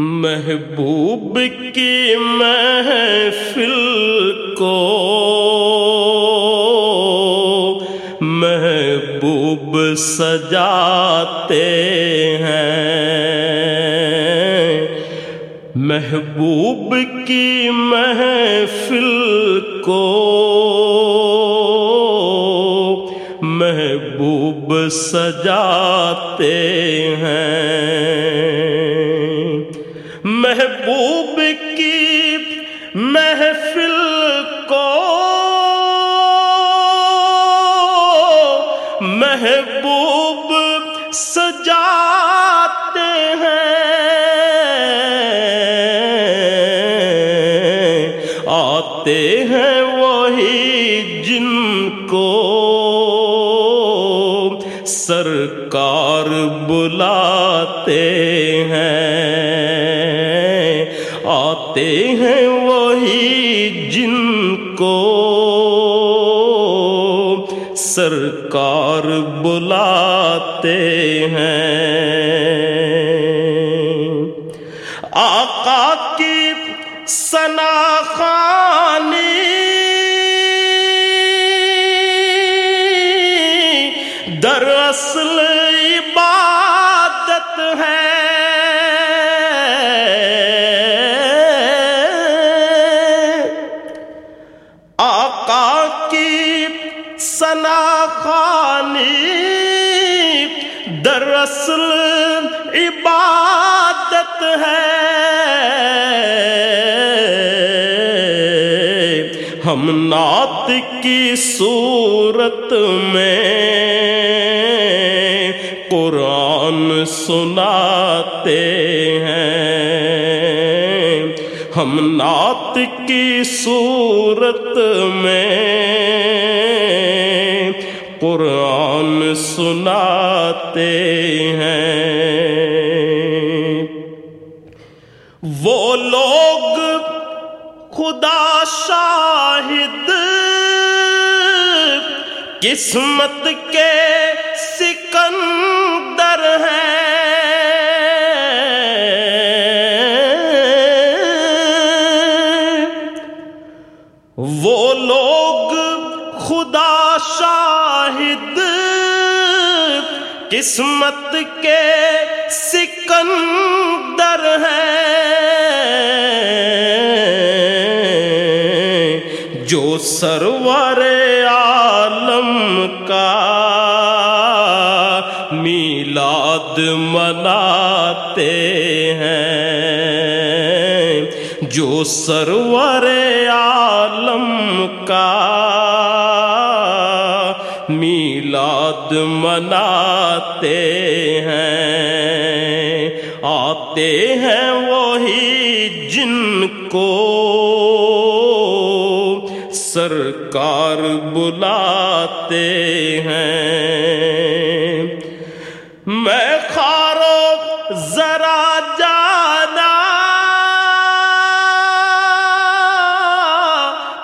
محبوب کی محفل کو محبوب سجاتے ہیں۔ محبوب کی محفل کو محبوب سجاتے ہیں۔ محبوب سجاتے ہیں۔ آتے ہیں وہی جن کو سرکار بلاتے ہیں۔ آتے ہیں وہی جن کو سرکار بلاتے ہیں۔ آقا ہم نعت کی صورت میں قرآن سناتے ہیں۔ ہم نعت کی صورت میں قرآن سناتے ہیں۔ وہ لوگ خدا قسمت کے سکندر ہیں۔ وہ لوگ خدا شاہد قسمت کے سکندر ہیں۔ جو سرور عالم کا میلاد مناتے ہیں، جو سرور عالم کا میلاد مناتے ہیں۔ آتے ہیں وہی جن کو سر سرکار بلاتے ہیں۔ میں خارو ذرا جانا۔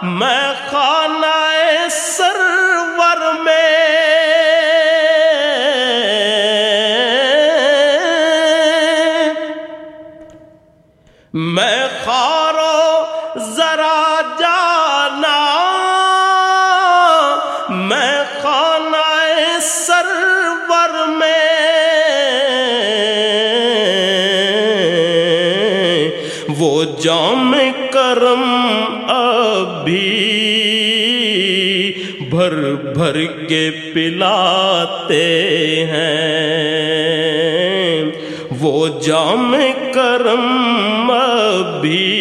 میں خانہ سرور میں۔ میں وہ جام کرم ابھی بھر بھر کے پلاتے ہیں۔ وہ جام کرم ابھی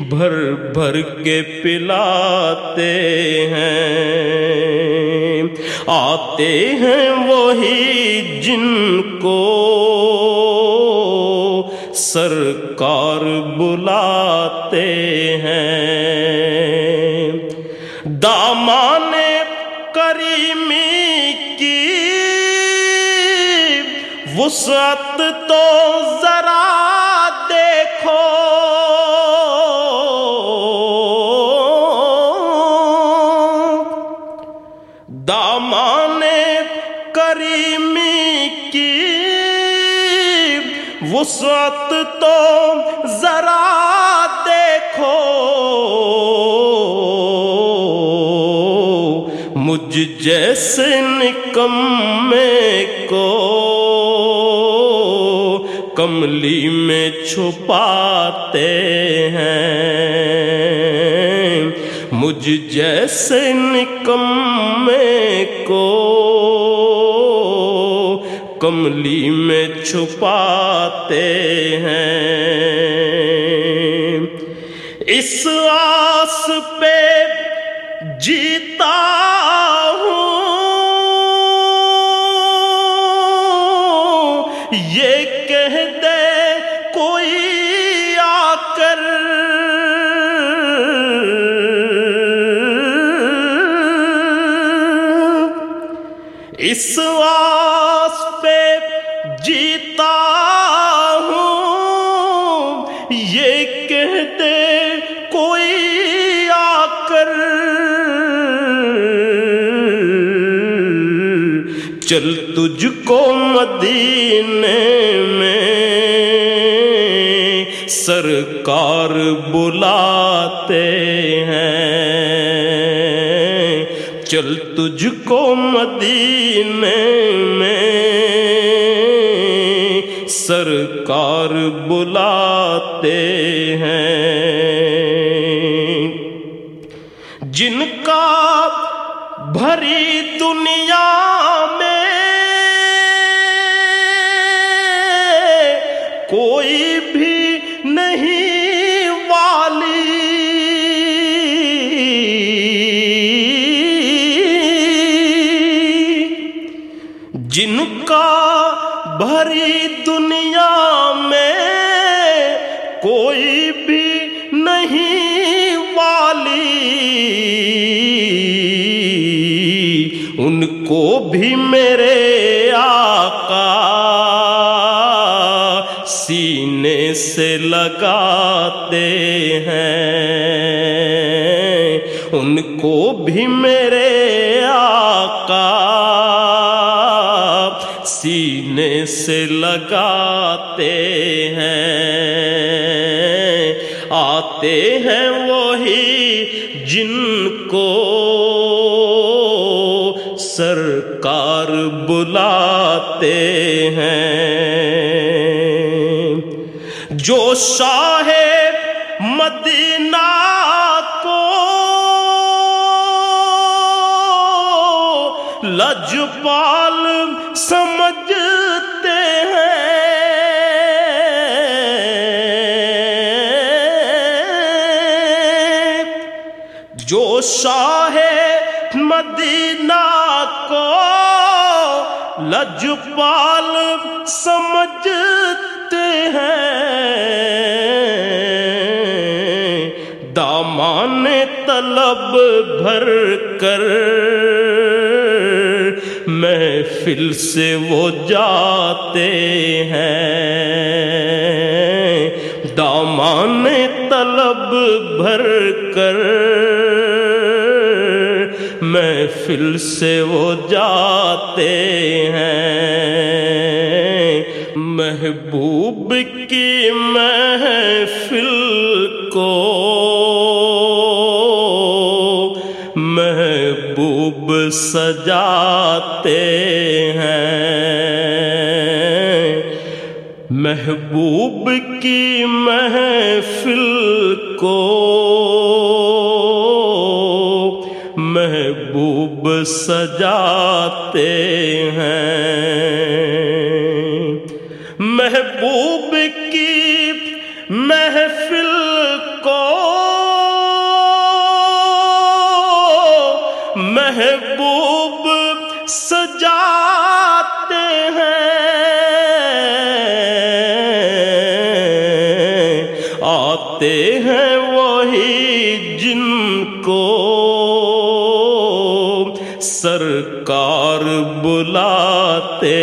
بھر بھر کے پلاتے ہیں۔ آتے ہیں وہی جن کو سرکار بلاتے ہیں۔ دامان کریمی کی وسعت تو ذرا دیکھو۔ دامان کریمی وسعت تو ذرا دیکھو۔ مجھ جیسے نکمے کو کملی میں چھپاتے ہیں۔ مجھ جیسے نکمے کو کملی میں چھپاتے ہیں۔ اس آس پہ جیتا ہوں۔ یہ کہہ دے کوئی آ کر۔ اس آس چل تجھ کو مدینے میں سرکار بلاتے ہیں۔ چل تجھ کو مدینے میں سرکار بلاتے ہیں۔ جن نہیں والی۔ جن کا بھری دنیا میں کوئی بھی نہیں والی، ان کو بھی میرے آقا سینے سے لگاتے ہیں، آتے ہیں وہی جن کو سرکار بلاتے ہیں۔ جو شاہ مدینہ لجپال سمجھتے ہیں۔ جو شاہ مدینہ کو لجپال سمجھتے ہیں۔ دامان طلب بھر کر محفل سے وہ جاتے ہیں۔ دامان طلب بھر کر محفل سے وہ جاتے ہیں۔ محبوب کی محفل کو سجاتے ہیں۔ محبوب کی محفل کو محبوب سجاتے ہیں۔ محبوب کی محفل کو محبوب ہیں وہی جن کو سرکار بلاتے